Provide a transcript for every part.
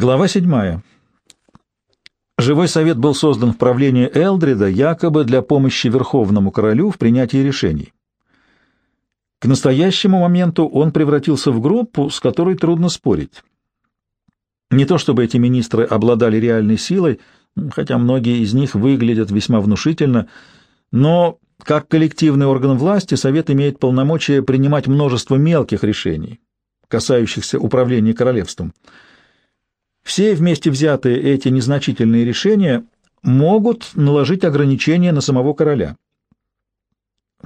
Глава 7. Живой совет был создан в правлении Элдрида якобы для помощи Верховному Королю в принятии решений. К настоящему моменту он превратился в группу, с которой трудно спорить. Не то чтобы эти министры обладали реальной силой, хотя многие из них выглядят весьма внушительно, но как коллективный орган власти Совет имеет полномочия принимать множество мелких решений, касающихся управления королевством – все вместе взятые эти незначительные решения могут наложить ограничения на самого короля.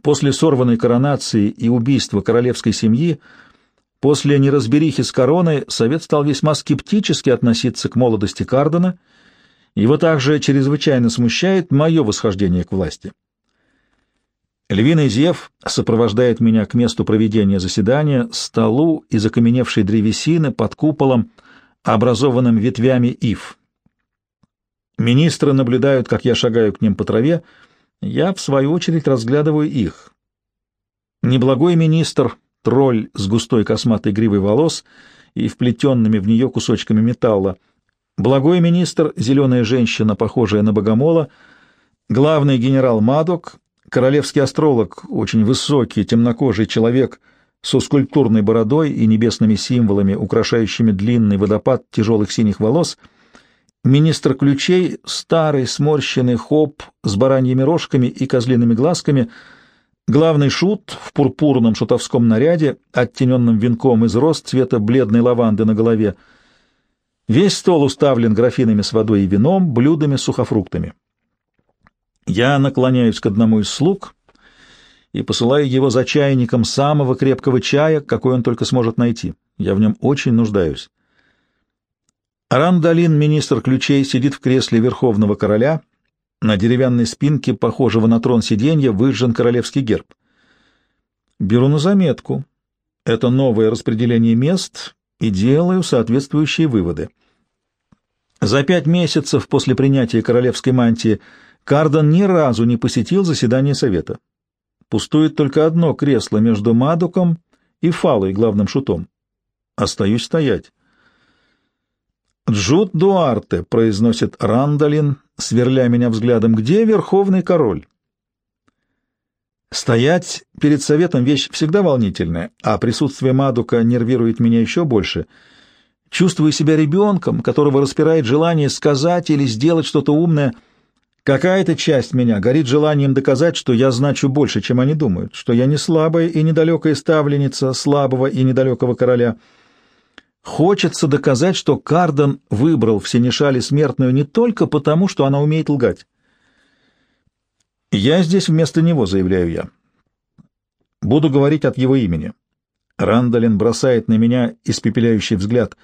После сорванной коронации и убийства королевской семьи, после неразберихи с короной, совет стал весьма скептически относиться к молодости Кардена, его также чрезвычайно смущает мое восхождение к власти. Львиный зев сопровождает меня к месту проведения заседания, столу из окаменевшей древесины под куполом — образованным ветвями ив. Министры наблюдают, как я шагаю к ним по траве, я, в свою очередь, разглядываю их. Неблагой министр, тролль с густой косматой гривой волос и вплетенными в нее кусочками металла, благой министр, зеленая женщина, похожая на богомола, главный генерал Мадок, королевский астролог, очень высокий, темнокожий человек — со скульптурной бородой и небесными символами, украшающими длинный водопад тяжелых синих волос, министр ключей, старый сморщенный хоп с бараньими рожками и козлиными глазками, главный шут в пурпурном шутовском наряде, оттененном венком из роз цвета бледной лаванды на голове. Весь стол уставлен графинами с водой и вином, блюдами с сухофруктами. Я наклоняюсь к одному из слуг — и посылаю его за чайником самого крепкого чая, какой он только сможет найти. Я в нем очень нуждаюсь. Рандалин, министр ключей, сидит в кресле верховного короля. На деревянной спинке, похожего на трон сиденья, выжжен королевский герб. Беру на заметку. Это новое распределение мест и делаю соответствующие выводы. За пять месяцев после принятия королевской мантии Кардон ни разу не посетил заседание совета. Пустует только одно кресло между Мадуком и Фалой, главным шутом. Остаюсь стоять. «Джуд Дуарте», — произносит Рандалин, сверля меня взглядом, — «где верховный король?» Стоять перед советом — вещь всегда волнительная, а присутствие Мадука нервирует меня еще больше. Чувствую себя ребенком, которого распирает желание сказать или сделать что-то умное — Какая-то часть меня горит желанием доказать, что я значу больше, чем они думают, что я не слабая и недалекая ставленница слабого и недалекого короля. Хочется доказать, что Карден выбрал в Сенешале смертную не только потому, что она умеет лгать. «Я здесь вместо него», — заявляю я. «Буду говорить от его имени». Рандалин бросает на меня испепеляющий взгляд.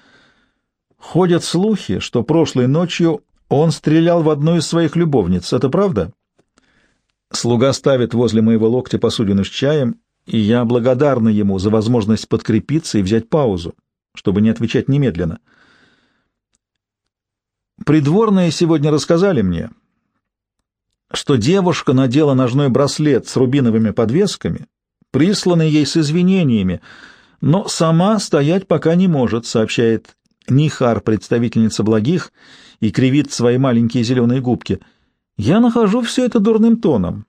Ходят слухи, что прошлой ночью он стрелял в одну из своих любовниц. Это правда? Слуга ставит возле моего локтя посудину с чаем, и я благодарна ему за возможность подкрепиться и взять паузу, чтобы не отвечать немедленно. Придворные сегодня рассказали мне, что девушка надела ножной браслет с рубиновыми подвесками, присланный ей с извинениями, но сама стоять пока не может, сообщает Нихар, представительница благих, и кривит свои маленькие зеленые губки. Я нахожу все это дурным тоном.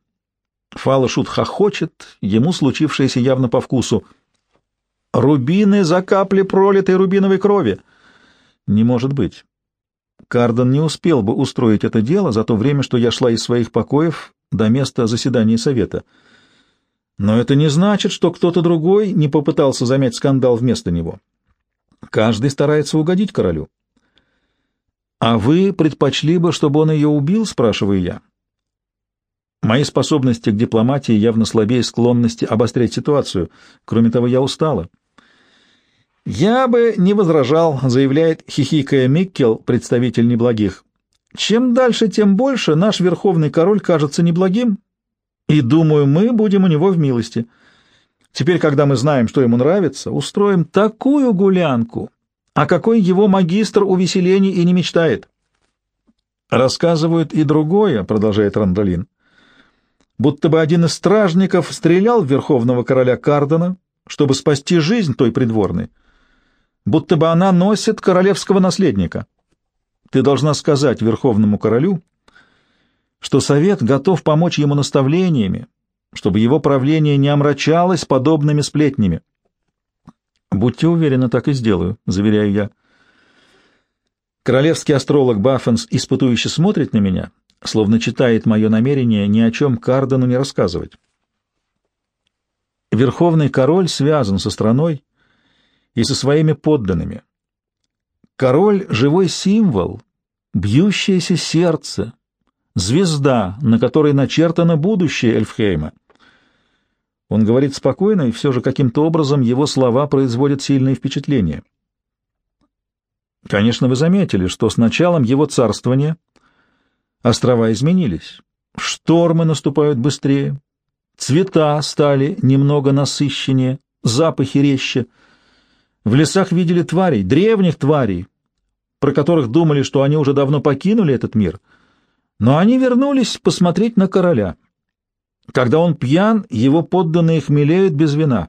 Фалашут хохочет, ему случившееся явно по вкусу. «Рубины за капли пролитой рубиновой крови!» «Не может быть. Кардон не успел бы устроить это дело за то время, что я шла из своих покоев до места заседания совета. Но это не значит, что кто-то другой не попытался замять скандал вместо него. Каждый старается угодить королю. «А вы предпочли бы, чтобы он ее убил?» — спрашиваю я. Мои способности к дипломатии явно слабее склонности обострять ситуацию. Кроме того, я устала. «Я бы не возражал», — заявляет хихикая Миккел, представитель неблагих. «Чем дальше, тем больше наш верховный король кажется неблагим, и, думаю, мы будем у него в милости. Теперь, когда мы знаем, что ему нравится, устроим такую гулянку, а какой его магистр увеселений и не мечтает. Рассказывают и другое, продолжает Рандолин, будто бы один из стражников стрелял в верховного короля Кардена, чтобы спасти жизнь той придворной, будто бы она носит королевского наследника. ты должна сказать Верховному Королю, что Совет готов помочь ему наставлениями, чтобы его правление не омрачалось подобными сплетнями. «Будьте уверены, так и сделаю», — заверяю я. Королевский астролог Баффенс испытующе смотрит на меня, словно читает мое намерение ни о чем Кардену не рассказывать. Верховный король связан со страной и со своими подданными. Король — живой символ, бьющееся сердце, звезда, на которой начертано будущее Эльфхейма. Он говорит спокойно, и все же каким-то образом его слова производят сильное впечатление. Конечно, вы заметили, что с началом его царствования острова изменились. Штормы наступают быстрее, цвета стали немного насыщеннее, запахи резче. В лесах видели тварей, древних тварей, про которых думали, что они уже давно покинули этот мир, но они вернулись посмотреть на короля — когда он пьян, его подданные хмелеют без вина.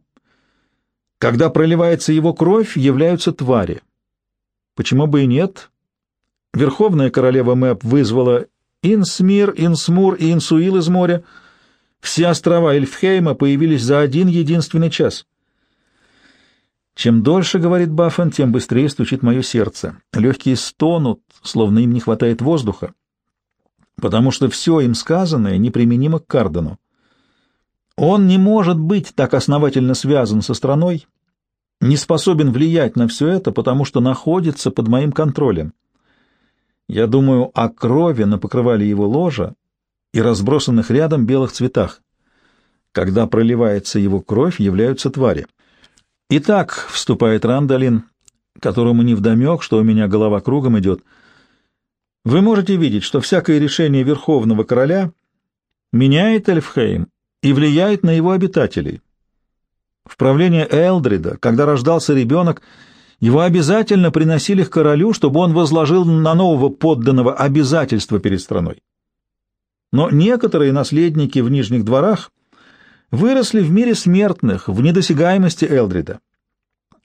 Когда проливается его кровь, являются твари. Почему бы и нет? Верховная королева Мэп вызвала Инсмир, Инсмур и Инсуил из моря. Все острова Эльфхейма появились за один единственный час. Чем дольше, говорит Баффен, тем быстрее стучит мое сердце. Легкие стонут, словно им не хватает воздуха, потому что все им сказанное неприменимо к Кардену. Он не может быть так основательно связан со страной, не способен влиять на все это, потому что находится под моим контролем. Я думаю о крови на покрывале его ложа и разбросанных рядом белых цветах. Когда проливается его кровь, являются твари. Итак, вступает Рандалин, которому невдомек, что у меня голова кругом идет. Вы можете видеть, что всякое решение Верховного Короля меняет Эльфхейм и влияет на его обитателей. В правление Элдрида, когда рождался ребенок, его обязательно приносили к королю, чтобы он возложил на нового подданного обязательства перед страной. Но некоторые наследники в Нижних дворах выросли в мире смертных, в недосягаемости Элдрида.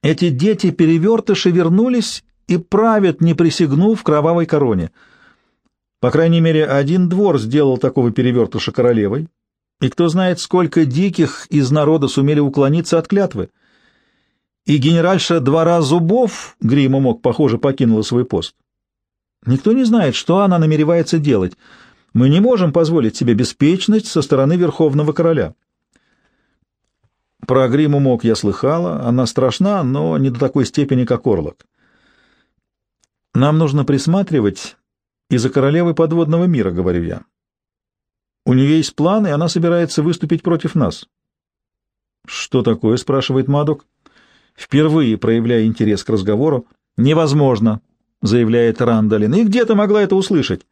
Эти дети-перевертыши вернулись и правят, не присягнув кровавой короне. По крайней мере, один двор сделал такого перевертыша королевой, и кто знает, сколько диких из народа сумели уклониться от клятвы. И генеральша двора зубов, Грима мог, похоже, покинула свой пост. Никто не знает, что она намеревается делать. Мы не можем позволить себе беспечность со стороны Верховного Короля. Про Гриму мог я слыхала, она страшна, но не до такой степени, как Орлок. Нам нужно присматривать и за королевой подводного мира, говорю я. У нее есть план, и она собирается выступить против нас. «Что такое?» — спрашивает Мадок. Впервые проявляя интерес к разговору. «Невозможно», — заявляет Рандалин. «И где ты могла это услышать?»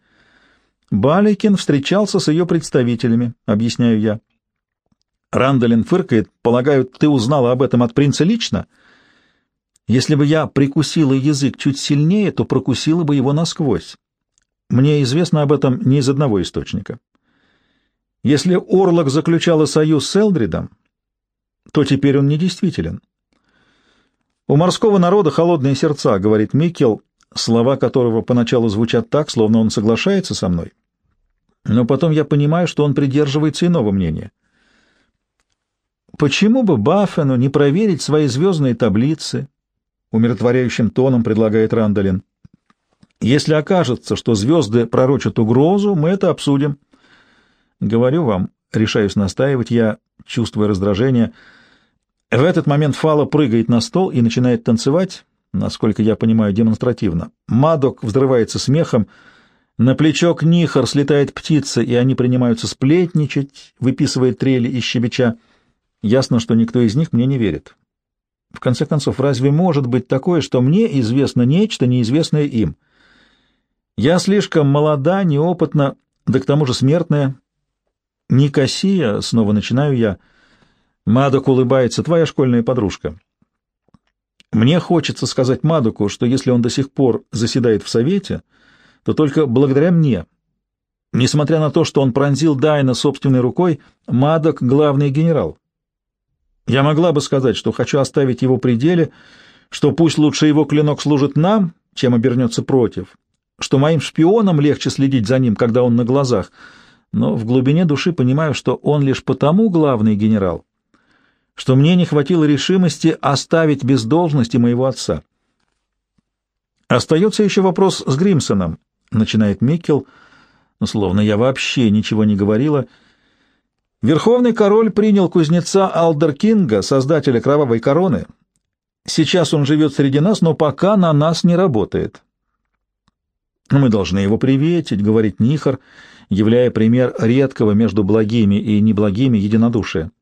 Баликин встречался с ее представителями, объясняю я. Рандалин фыркает. «Полагаю, ты узнала об этом от принца лично?» «Если бы я прикусила язык чуть сильнее, то прокусила бы его насквозь. Мне известно об этом не из одного источника. Если Орлок заключала союз с Элдридом, то теперь он недействителен. У морского народа холодные сердца, говорит Микел, слова которого поначалу звучат так, словно он соглашается со мной. Но потом я понимаю, что он придерживается иного мнения. Почему бы Баффену не проверить свои звездные таблицы? Умиротворяющим тоном предлагает Рандалин. Если окажется, что звезды пророчат угрозу, мы это обсудим. Говорю вам, решаюсь настаивать, я, чувствуя раздражение, в этот момент Фала прыгает на стол и начинает танцевать, насколько я понимаю, демонстративно. Мадок взрывается смехом, на плечо к Нихар слетает птица, и они принимаются сплетничать, выписывает трели из щебеча. Ясно, что никто из них мне не верит. В конце концов, разве может быть такое, что мне известно нечто, неизвестное им? Я слишком молода, неопытна, да к тому же смертная, Никосия, снова начинаю я. Мадок улыбается, твоя школьная подружка. Мне хочется сказать Мадоку, что если он до сих пор заседает в совете, то только благодаря мне. Несмотря на то, что он пронзил Дайна собственной рукой, Мадок — главный генерал. Я могла бы сказать, что хочу оставить его при деле, что пусть лучше его клинок служит нам, чем обернется против. что моим шпионам легче следить за ним, когда он на глазах, но в глубине души понимаю, что он лишь потому главный генерал, что мне не хватило решимости оставить без должности моего отца. Остается еще вопрос с Гримсоном, начинает Миккел, ну, словно я вообще ничего не говорила. Верховный король принял кузнеца Алдеркинга, создателя кровавой короны. Сейчас он живет среди нас, но пока на нас не работает. Мы должны его приветить, говорит Нихар, являя пример редкого между благими и неблагими единодушия.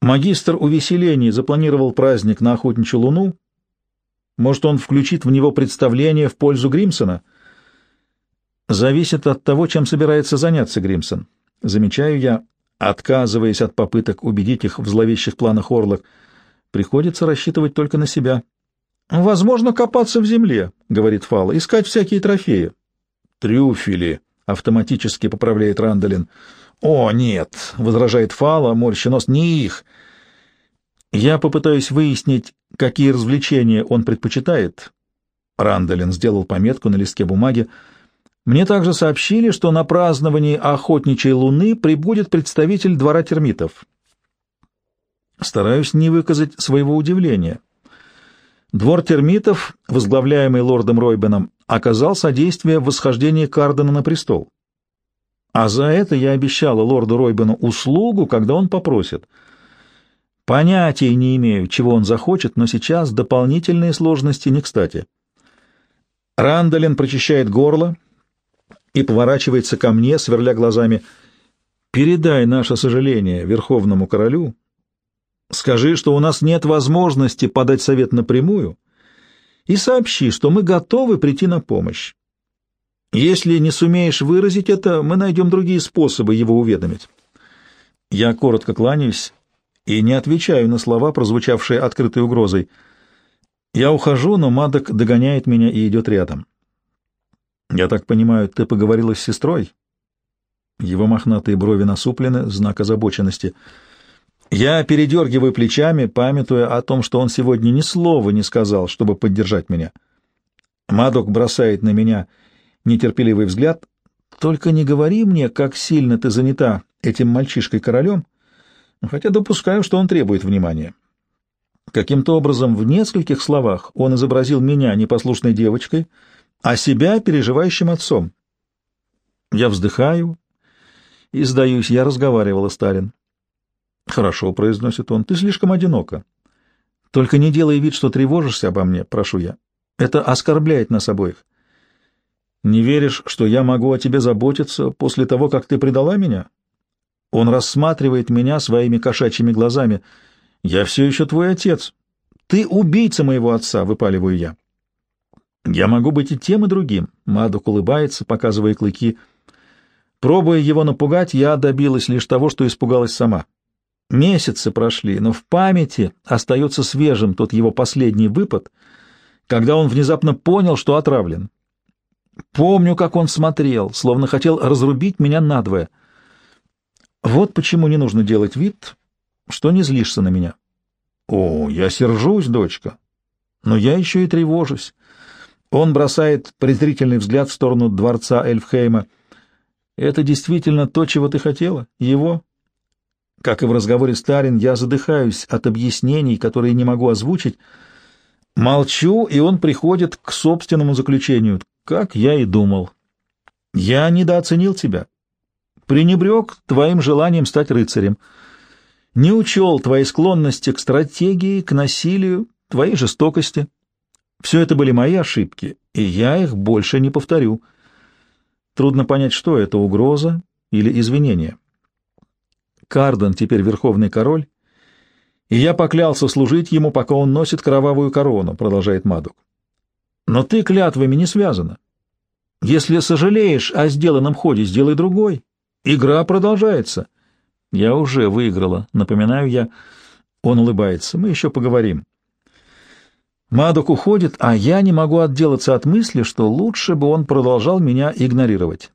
Магистр увеселений запланировал праздник на охотничью луну. Может, он включит в него представление в пользу Гримсона? Зависит от того, чем собирается заняться Гримсон. Замечаю я, отказываясь от попыток убедить их в зловещих планах Орлок, приходится рассчитывать только на себя. «Возможно, копаться в земле», — говорит Фала, — «искать всякие трофеи». «Трюфели», — автоматически поправляет Рандалин. «О, нет», — возражает Фала, морща нос, — «не их». Я попытаюсь выяснить, какие развлечения он предпочитает. Рандалин сделал пометку на листке бумаги. Мне также сообщили, что на праздновании охотничьей луны прибудет представитель двора термитов. Стараюсь не выказать своего удивления. Двор термитов, возглавляемый лордом Ройбеном, оказал содействие в восхождении Кардена на престол. А за это я обещала лорду Ройбену услугу, когда он попросит. Понятия не имею, чего он захочет, но сейчас дополнительные сложности не кстати. Рандалин прочищает горло и поворачивается ко мне, сверля глазами. «Передай наше сожаление Верховному Королю Скажи, что у нас нет возможности подать совет напрямую, и сообщи, что мы готовы прийти на помощь. Если не сумеешь выразить это, мы найдем другие способы его уведомить. Я коротко кланяюсь и не отвечаю на слова, прозвучавшие открытой угрозой. Я ухожу, но Мадок догоняет меня и идет рядом. «Я так понимаю, ты поговорила с сестрой?» Его мохнатые брови насуплены, знак озабоченности — я передергиваю плечами, памятуя о том, что он сегодня ни слова не сказал, чтобы поддержать меня. Мадок бросает на меня нетерпеливый взгляд. «Только не говори мне, как сильно ты занята этим мальчишкой-королем, хотя допускаю, что он требует внимания». Каким-то образом в нескольких словах он изобразил меня непослушной девочкой, а себя переживающим отцом. Я вздыхаю и сдаюсь, я разговаривала, Сталин. «Хорошо», — произносит он, — «ты слишком одинока. Только не делай вид, что тревожишься обо мне, прошу я. Это оскорбляет нас обоих. Не веришь, что я могу о тебе заботиться после того, как ты предала меня?» Он рассматривает меня своими кошачьими глазами. «Я все еще твой отец. Ты убийца моего отца», — выпаливаю я. «Я могу быть и тем, и другим», — Мадук улыбается, показывая клыки. Пробуя его напугать, я добилась лишь того, что испугалась сама. Месяцы прошли, но в памяти остается свежим тот его последний выпад, когда он внезапно понял, что отравлен. Помню, как он смотрел, словно хотел разрубить меня надвое. Вот почему не нужно делать вид, что не злишься на меня. О, я сержусь, дочка, но я еще и тревожусь. Он бросает презрительный взгляд в сторону дворца Эльфхейма. Это действительно то, чего ты хотела? Его? Как и в разговоре Старин, я задыхаюсь от объяснений, которые не могу озвучить. Молчу, и он приходит к собственному заключению, как я и думал. Я недооценил тебя. Пренебрег твоим желанием стать рыцарем. Не учел твоей склонности к стратегии, к насилию, твоей жестокости. Все это были мои ошибки, и я их больше не повторю. Трудно понять, что это, угроза или извинение. Карден теперь верховный король, и я поклялся служить ему, пока он носит кровавую корону, продолжает Мадук. Но ты клятвами не связана. Если сожалеешь о сделанном ходе, сделай другой. Игра продолжается. Я уже выиграла, напоминаю я. Он улыбается. Мы еще поговорим. Мадук уходит, а я не могу отделаться от мысли, что лучше бы он продолжал меня игнорировать.